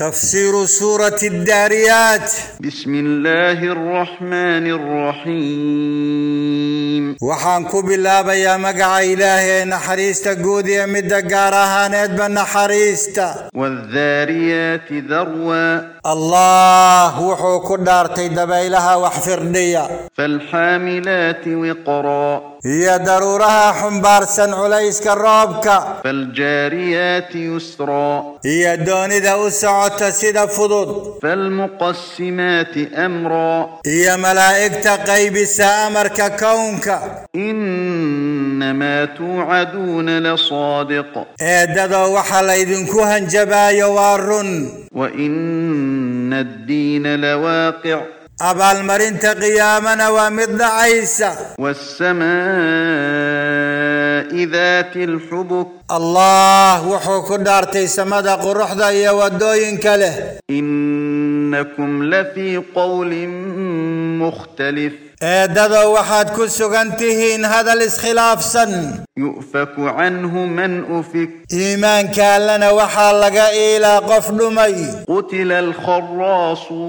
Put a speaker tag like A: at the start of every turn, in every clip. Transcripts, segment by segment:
A: تفسير سورة الداريات.
B: بسم الله الرحمن الرحيم.
A: وحانكو بالله يا مقع إلهي نحريست قودي مدقارها نتبى نحريست
B: والذاريات ذروى
A: الله وحوك دارتي وحفر وحفرنية
B: فالحاملات وقرا.
A: هي ضرورها حمبار سن عليس كرابك
B: فالجاريات يسرا.
A: هي دون إذا أسعت سيدة فضود.
B: فالمقسمات أمرا.
A: هي ملائكة قيب سامر ككونك.
B: إن إنما توعدون لصادق.
A: أدد وحل إذن كهن جبايا وارن
B: وإن الدين لواقع.
A: أبا المرين تقيامنا ومضن عيسى.
B: والسماء ذات الحبك.
A: الله وحوك دارتي سمد قرح ذي ودوين كله.
B: إنكم لفي قول مختلف.
A: أددوا وحد كل سجنته إن هذا الإسخلاف سن.
B: يؤفك عنه من أفك.
A: إيمان كان لنا وحال لقائي إلى قفل مي.
B: قتل الخراصون.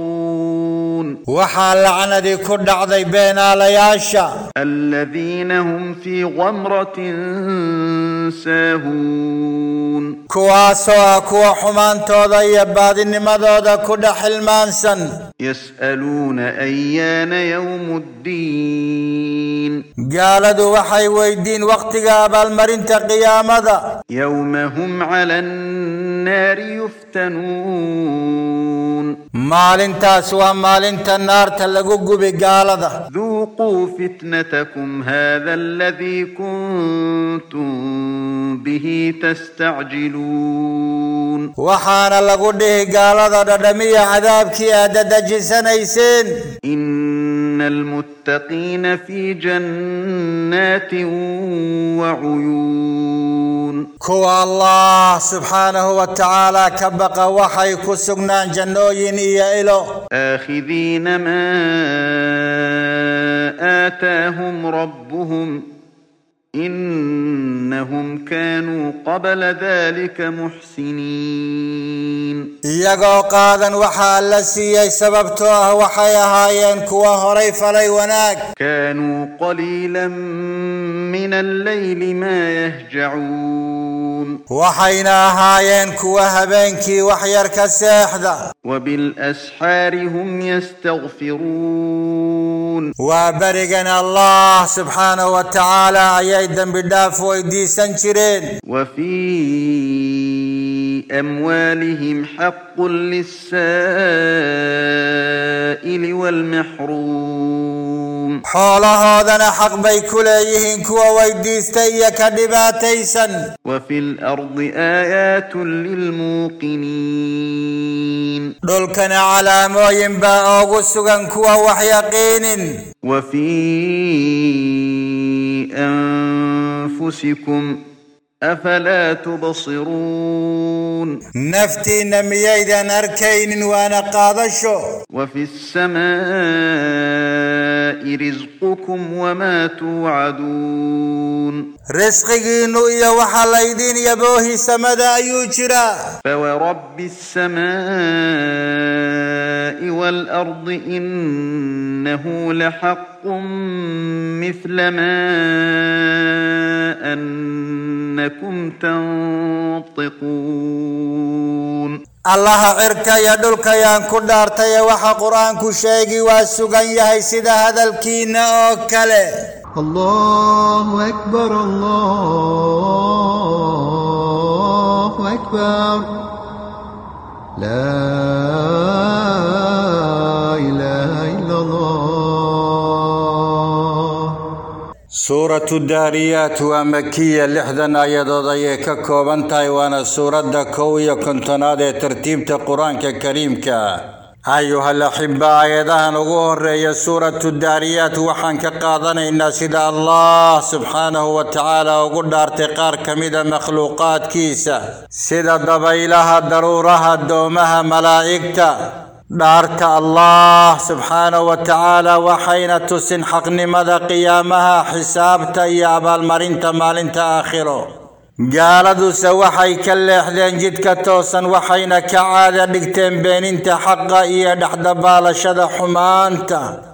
B: يعلمون.
A: وحال عن ذي كرد عذي بين علياشا
B: الذين هم في غمرة ساهون.
A: كواسوا كوا حمان توضي بعد النمضوض كرد حلمان سن.
B: يسألون أيان يوم الدين.
A: قال ذو وحي ويدين وقت قابل مرنت قيامة.
B: يومهم على النار يفتح تفتنون
A: سوى مال انت النار تلقوق بقالدة
B: ذوقوا فتنتكم هذا الذي كنتم به تستعجلون.
A: وحان لقوده قالدة دمي عذابك يا ددج سنيسين
B: إن المتقين في جنات وعيون.
A: كو الله سبحانه وتعالى كبق وحي كسقنا جنوين يا إلو.
B: آخذين ما آتاهم ربهم إنهم كانوا قبل ذلك محسنين.
A: يقو قادا وحال لسيي سببتوه أه وحيها ينكو هري فلي وناك.
B: كانوا قليلا من الليل ما يهجعون. يعلمون
A: وحينا هاين كوه بينكي وحير
B: وبالأسحار هم يستغفرون.
A: وبرقنا الله سبحانه وتعالى عيدا بالدافع ويدي سنشرين.
B: وفي أموالهم حق للسائل والمحروم.
A: حولها ذن حق بيكليهن كوا ويديستيك دباتيسا
B: وفي الأرض آيات للموقنين.
A: دولكن على معين موين باغسقا كوا وحيقين
B: وفي أنفسكم أفلا تبصرون؟
A: نفتي نمي إذا نركين وأنا قادشو
B: وفي السماء رزقكم وما توعدون.
A: رزقي نؤيا وحل يا بوهي سمدا يوجرا.
B: فورب السماء والأرض إنه لحق. حق مثل ما أنكم تنطقون
A: الله عرك يدلك يا كدار تي وح قرآن كشيغي والسجن يهي سيد هذا الكين أوكله.
B: الله أكبر الله أكبر. لا إله إلا الله.
A: Aayadood ayay ka kooban tahay waana suuradda kow iyo kontonaad ee tartiibta qur-aanka kariimka ayuhal axibba aayadahan ugu horeeya suuratu daariyaat waxaan ka qaadanaynaa sida allah subxaanahu wa tacaala ugu dhaartay qaar ka mida makhluuqaadkiisa sida dabaylaha daruuraha doomaha malaa'igta دارك الله سبحانه وتعالى وحين تسن حقن مدى قيامها حساب يا أبا المرين تمال انت آخره قال ذو سوحي كالليح ذين جدك توسا وحين كعادة دكتين بين انت حقا إيا دحد بالشد حمانتا.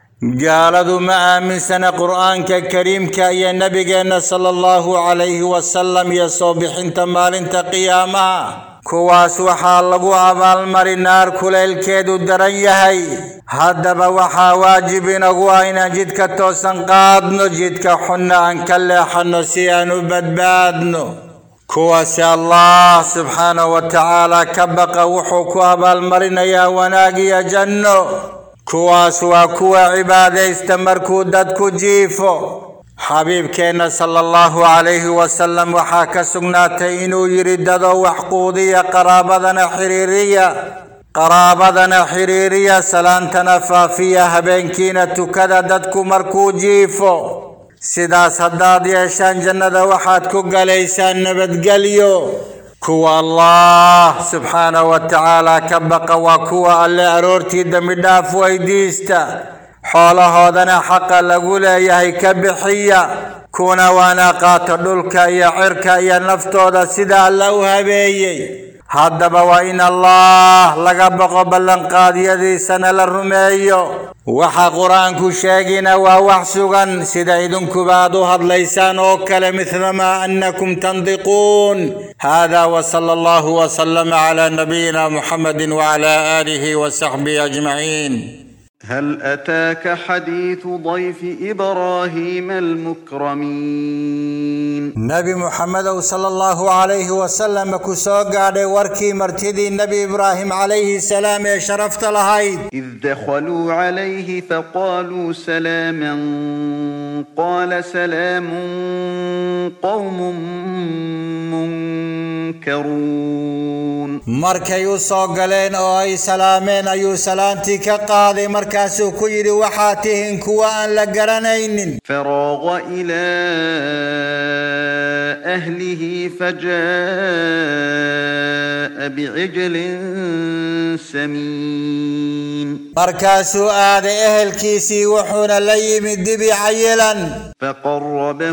A: ذو ما من سنة قرآنك كريمك يا نبي صلى الله عليه وسلم يا صبح انت مال انت قيامها كواس وحالغو عبال مري نار كوليل الكيد دران يهي هادبا وحا واجبين اغواينا جدك توسن قادنو جدك حنا انكالي حنو سيانو بدبادنو كواس الله سبحانه وتعالى كبق وحوكو عبال مري نيا يا جنو كواس وكوا عبادة استمركو دادكو جيفو sugnaatay inuu yidhi dadoo wax quudiya qaraabadana xiriiriya qaraabadana xiriiriya salaantana faafiya habeenkiina tukada dadku markuu jiifo sidaas haddaad yeeshaan jannada waxaad ku galaysaan nabadgelyo kuwa allah subxaanahu wa tacaala ka baqa waa kuwa alle aroortii dembi dhaaf weydiista حول هذا حق لقول يهي كبحية كون وأنا قاتل دلك يا عرك يا نفط هذا سيد الله هبي هذا وإن الله لقب قبل قاضي ذي سنة الرمي وحا قرآن كو شاقنا ووحسوغا سيد عيدن كبادو هاد ليسان وكل مثل ما أنكم تنطقون هذا وصلى الله وسلم على نبينا محمد وعلى آله وصحبه أجمعين
B: هل أتاك حديث ضيف إبراهيم المكرمين؟
A: نبي محمد صلى الله عليه وسلم كسوك على وركي مرتدي النبي إبراهيم عليه السلام شرفت لهايد
B: إذ دخلوا عليه فقالوا سلاما قال سلام قوم منكرون.
A: markay u soo galeen oo ay salaameen ayuu salaantii ka qaaday markaasuu ku yiri waxaad tihiin kuwo aan la garanayn
B: فراغ إلى اهله فجاء بعجل سمين.
A: markaasuu u ehelkiisii wuxuuna la yimid dibi cayilan
B: فقربه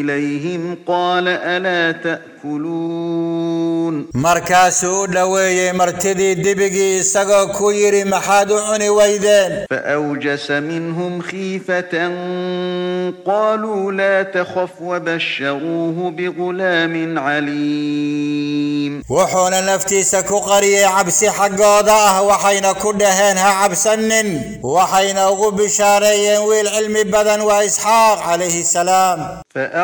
B: إليهم قال ألا تأكلون.
A: مركاسو لوي مرتدي دبقي سقو كويري محاد ويدان
B: فأوجس منهم خيفة قالوا لا تخف وبشروه بغلام عليم.
A: wuxuuna naftiisa ku qariyay cabsi xaggooda ah waxayna ku dhaheen ha cabsan waxayna ugu bishaareeyeen wiil cilmi badan waa Isxaaq عليه السلام.
B: فأوجس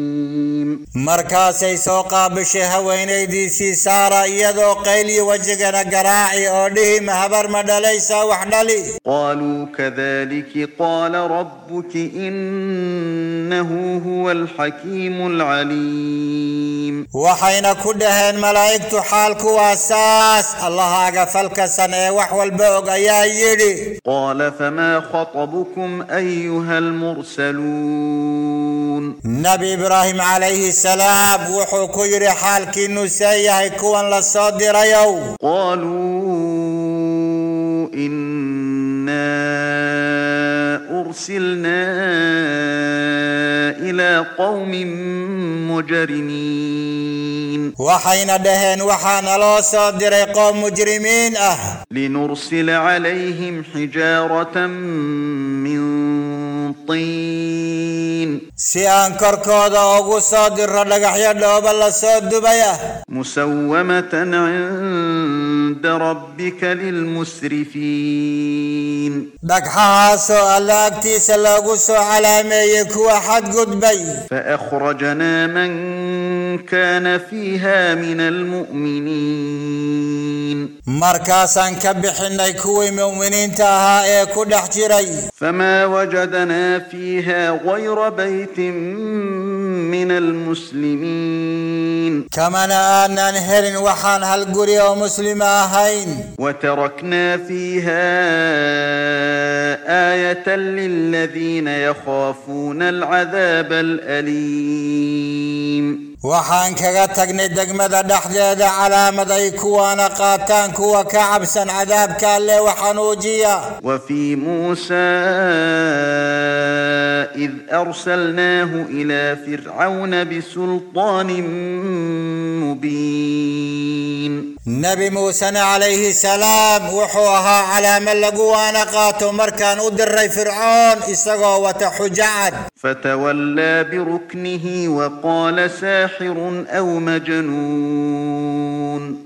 A: Markaasay soo qaabishay haweenaydiisii saara iyadoo qayliyo wejigana garaaci oo dhihi ma habar ma dhalaysaa wax dhali
B: قالوا كذلك قال ربك إنه هو الحكيم العليم
A: waxayna ku dhaheen malaa'igtu xaalku waa saas allahaaga falkasan ee wax walba og ayaa yidhi
B: قال فما خطبكم أيها المرسلون يعلمون
A: نبي إبراهيم عليه السلام وحكو يرحال كنو سيه كوان لصادر يوم.
B: قالوا إنا أرسلنا إلى قوم مجرمين.
A: وحين دهن وحان لا صادر قوم مجرمين أه.
B: لنرسل عليهم حجارة من طين
A: si aan korkooga ugu soo dirno dhagaxyo dhoobo la dubay ah
B: مسومة عند ربك للمسرفين.
A: dhagaxaas Alle agtiisa lagu soo calaamadeeyay kuwa xad gudbay
B: فأخرجنا من كان فيها من المؤمنين.
A: مركاسا كبح كوي مؤمنين تاها كل احجري
B: فما وجدنا فيها غير بيت من المسلمين.
A: كما نآنا نهر وحان هل قرية ومسلماهين
B: وتركنا فيها آية للذين يخافون العذاب الأليم.
A: وحان كغا تقني دقمة دحجادة على مضيكو ونقاتانكو وكعبسا عذاب كالي وحنوجيا.
B: وفي موسى إذ أرسلناه إلى فرعون بسلطان مبين.
A: نبي موسى عليه السلام وحوها على من لقوا نقاته مركان ادر فرعون اسقوا وتحجعد.
B: فتولى بركنه وقال ساحر أو مجنون.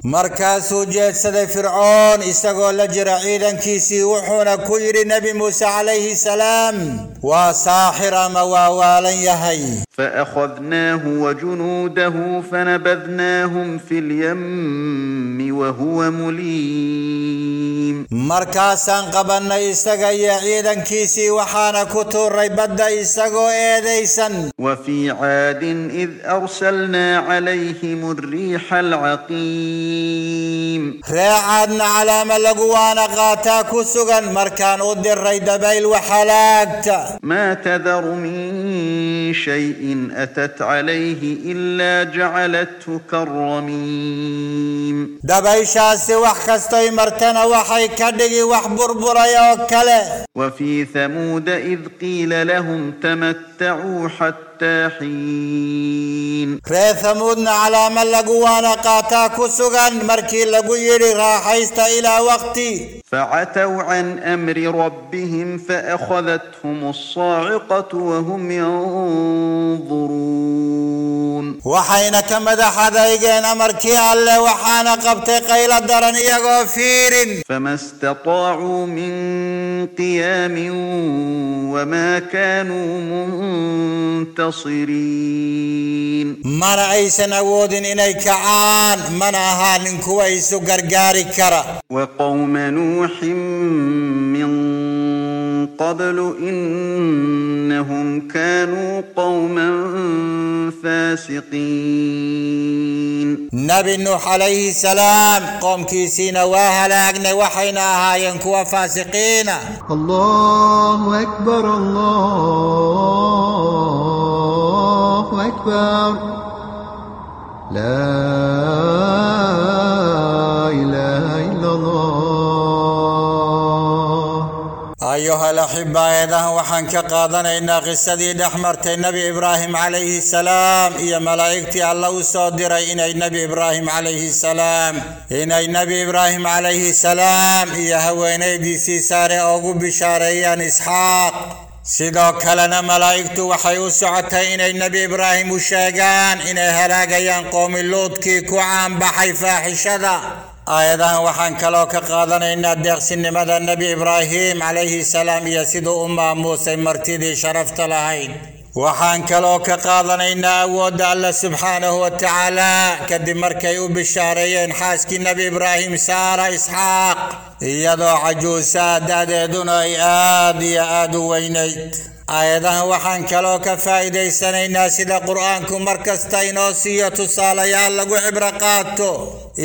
A: مركاس جسد فرعون اسقوا لجر عيدا كيسي وحونا كير نبي موسى عليه السلام. وساحر مواوالا يهيه
B: فأخذناه وجنوده فنبذناهم في اليم وهو مليم. الرحيم
A: مركاسا قبلنا إساق يعيدا كيسي وحانا كتور ريبدا إساق إيديسا
B: وفي عاد إذ أرسلنا عليهم الريح العقيم
A: رعادنا على ملقوانا غاتا كسوغا مركان أدي الريد بيل وحلاكتا
B: ما تذر من شيء أتت عليه إلا جعلته كالرميم
A: دبيشاس وخستي مرتنا وحي كدغي وحبربريا وكله
B: وفي ثمود إذ قيل لهم تمتعوا حتى حتى حين
A: على من لقوانا قاتاكو سغان مركي لقويري راحيست إلى وقتي.
B: فعتوا عن أمر ربهم فأخذتهم الصاعقة وهم ينظرون.
A: وحينك مدح ذيقين أمركي على وحان قبتي قيل الدرني غفير
B: فما استطاعوا من قيام وما كانوا منتظرون منتصرين
A: مر عيسن اود اليك عان من أهل كويس غرغاري كرا.
B: وقوم نوح من قبل إنهم كانوا قوما فاسقين.
A: نبي نوح عليه السلام قوم كيسين واهل اغنى وحينا هاين كوا فاسقين.
B: الله أكبر الله أكبر. لا إله إلا الله.
A: أيها الأحبة إذا وحنك قادنا إن غسدي دحمرت النبي إبراهيم عليه السلام. يا ملائكة الله صدر إن النبي إبراهيم عليه السلام. إن النبي إبراهيم عليه السلام. يا هوا إن دي سيساري أو بشاريان إسحاق. سيدو كلنا ملايكتو وحيو سعطة إن النبي إبراهيم الشيقان إن هلاقا قوم اللوت كي كوعان بحي فاحشة أيضا وحان كلوك قادنا إن الدق سنمدى النبي إبراهيم عليه السلام يا سيدو أمة موسى مرتدي شرفت لهين وحان كلوك قادنا إن أود الله سبحانه وتعالى كدمر كيوب الشهرين حاسك النبي إبراهيم سار إسحاق. Iyadoo cajuusaa da'deeduna ay aad iyo aad u weynayd aayadahan waxaan kaloo ka faa'iidaysanaynaa sida qur'aanku mar kasta inoo siiyo tusaalayaal lagu cibro qaato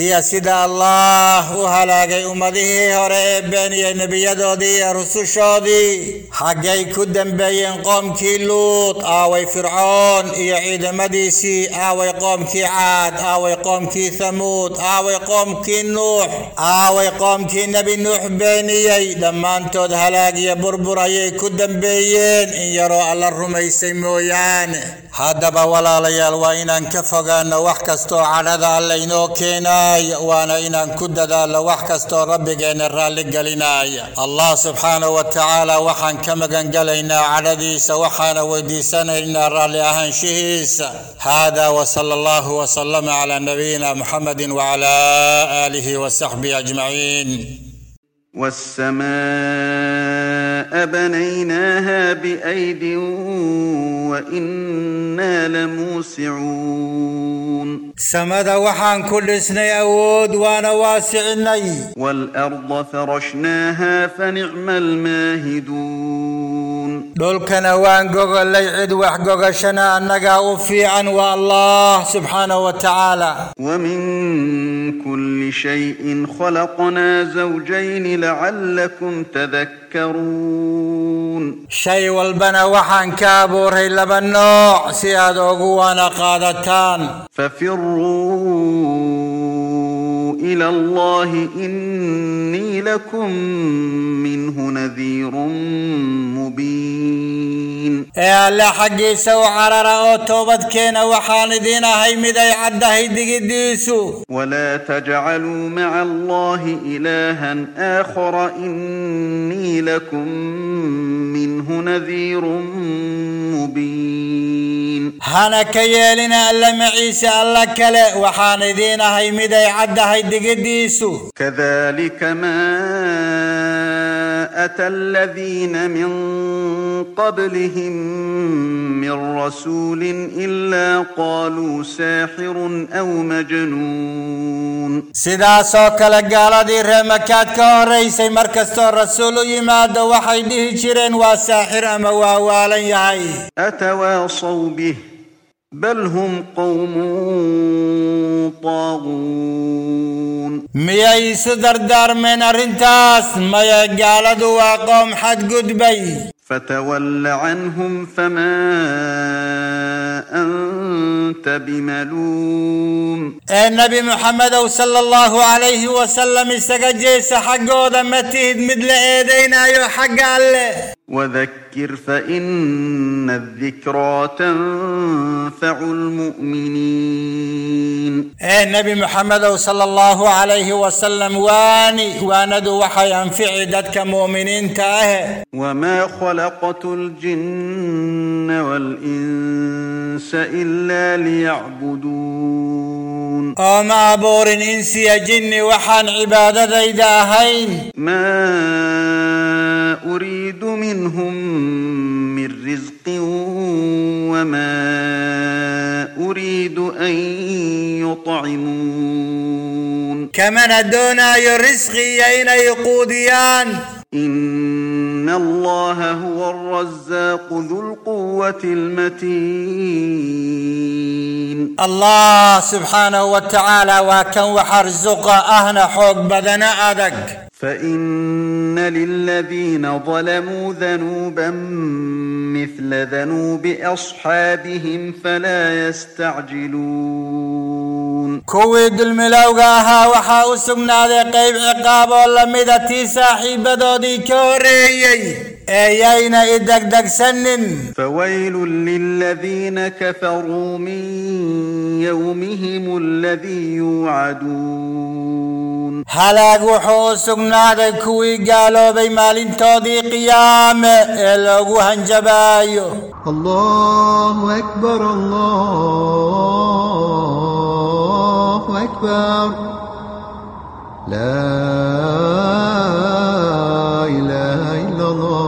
A: iyo sida allah u halaagay ummadihii hore ee beeniyey nebiyadoodii iyo rusushoodii xaggay ku dembeeyeen qoomkii luud aaway fircoon iyo ciidamadiisii aaway qoomkii caad aaway qoomkii thamuud aaway qoomkii nuux aaway qoomkii نبي نوح بيني لما انتو دهلاقي بربر إيه كدن بيين إن يرو على الرميسي مويانه. هدبا ولا ليال وإن كفغا نوحكستو على ذا لينو كيناي وأنا إن كد ذا لوحكستو ربك إن الرالي الله سبحانه وتعالى وحن كمغا قلينا على ذي سوحان ودي سنة إن الرالي أهن شهيس. هذا وصلى الله وسلم على نبينا محمد وعلى آله وصحبه أجمعين.
B: والسماء بنيناها بأيد وإنا لموسعون.
A: samada waxaan ku dhisnay awood waana waasicinay
B: والأرض فرشناها فنعم الماهدون.
A: Dhulkana waan gogolay cid wax gogashana annagaa u fiican waa allah subxaanahu wa tacaala
B: ومن كل شيء خلقنا زوجين لعلكم تذكرون
A: shay walbana waxaan ka abuuray laba nooc si aad ugu
B: إلى الله إني لكم منه نذير مبين. المتوبين
A: ألا حقي سو عرر أو توبت كينا وحاندين هاي مدي عده ديسو
B: ولا تجعلوا مع الله إلها آخر إني لكم منه نذير مبين
A: هانا كيالنا ألا معيس ألا كلا وحاندين هاي مدي عده ديسو
B: كذلك ما أتى الذين من قبلهم من رسول إلا قالوا ساحر أو مجنون.
A: سيدا سوك لقال دي رمكا كوري سي مركز الرسول يماد وحيده شرين وساحر أما والا
B: أتواصوا به؟ بل هم قوم طاغون.
A: ميا يسدر دار من رنتاس ميا قالد وقوم حد قدبي
B: فتول عنهم فما أنت بملوم.
A: النبي محمد صلى الله عليه وسلم سقجيس حقود متهد مدل ايدينا يحق عليه
B: وذكر فإن الذكرى تنفع المؤمنين.
A: ee nabi محمد صلى الله عليه وسلم waani waanadu waxay anfacdaa dadka mu'miniinta ah
B: وما خلقت الجن والإنس إلا ليعبدون.
A: umana abuurin insi iyo jin waxaan cibaadadayda ahayn
B: ما أريد منهم من رزق وما أريد أن يطعمون.
A: كما ندونا يرزقي أين يقوديان؟
B: الله هو الرزاق ذو القوة المتين.
A: tacaala waa kan waxa rsuqa ahna xoog badana adag
B: فإن للذين ظلموا ذنوبا مثل ذنوب أصحابهم فلا يستعجلون.
A: كوي دل ملاوغا ها وحا اسمنا دي قيب عقاب ولمدة تي ساحيب دودي كوري أي اينا ادك دك سنن؟
B: فويل للذين كفروا من يومهم الذي يوعدون.
A: هلا قوحو سقنا دكوي قالوا بيمال انتودي قيامة إلوغو هنجبايو.
B: الله أكبر الله. أكبر. لا إله إلا الله.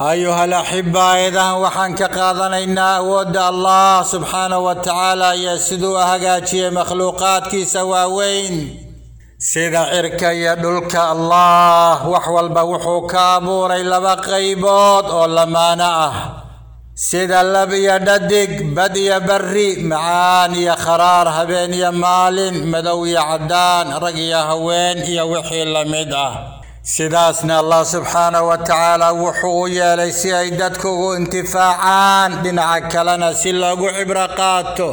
A: أيها الأحبة إذا وحنك قاضنا إنا أود الله سبحانه وتعالى يسدو أهجاتي مخلوقاتك سواوين. سيدا عركا يدلك الله وحوالبا وحوكا بوري لبا قيبوت أولا ما نأه sida lab iyo dhadig bad iyo barri macaan iyo kharaar habeen iyo maalin madow iyo caddaan rag iyo haween iyo wixii la mid ah sidaasna allah subxaanahu wa tacaala wuxuu u yeelay si ay dadku ugu intifaacaan dhinaca kalena si loogu cibro qaato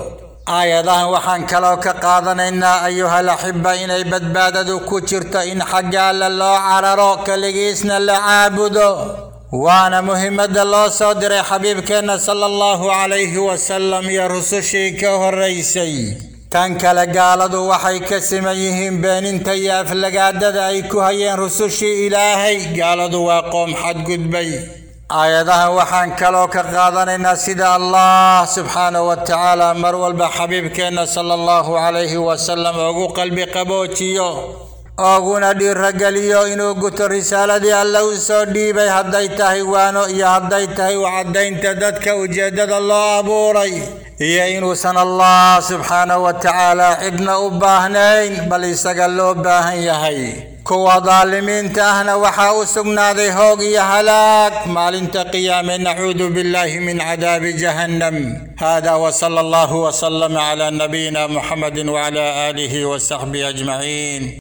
A: aayadahan waxaan kaloo ka qaadanaynaa ayuhal axiba inay badbaadadu ku jirto in xagga alle loo cararo keligiisna la caabudo وأنا محمد الله صدر حبيب كان صلى الله عليه وسلم يا رسوشي كهر رئيسي. تانك لقالد وحي كسميهم بين انتيا فلقادد ايكو هيا رسوشي إلهي. قالد وقوم حد قدبي ايضاها وحان كلوك قادن ناسد الله سبحانه وتعالى مروال بحبيب كان صلى الله عليه وسلم وقو قلبي قبوتيو. Ooguna dhiirageliyo inuu guto risaaladii alle u soo dhiibay hadday tahay waano iyo hadday tahay u caddaynta dadka ujeeddada loo abuuray iyo inuusan allah subxaanahu wa tacaala cidna u baahnayn bal isaga loo baahan yahay kuwa daalimiinta ahna waxaa u sugnaaday hoog iyo halaag maalinta qiyaame nacuudu billahi min cadaabi jahannam hada wsala allahu wslama cla nabiyina muxamedi wcla aalihi wsaxbihi ajmaciin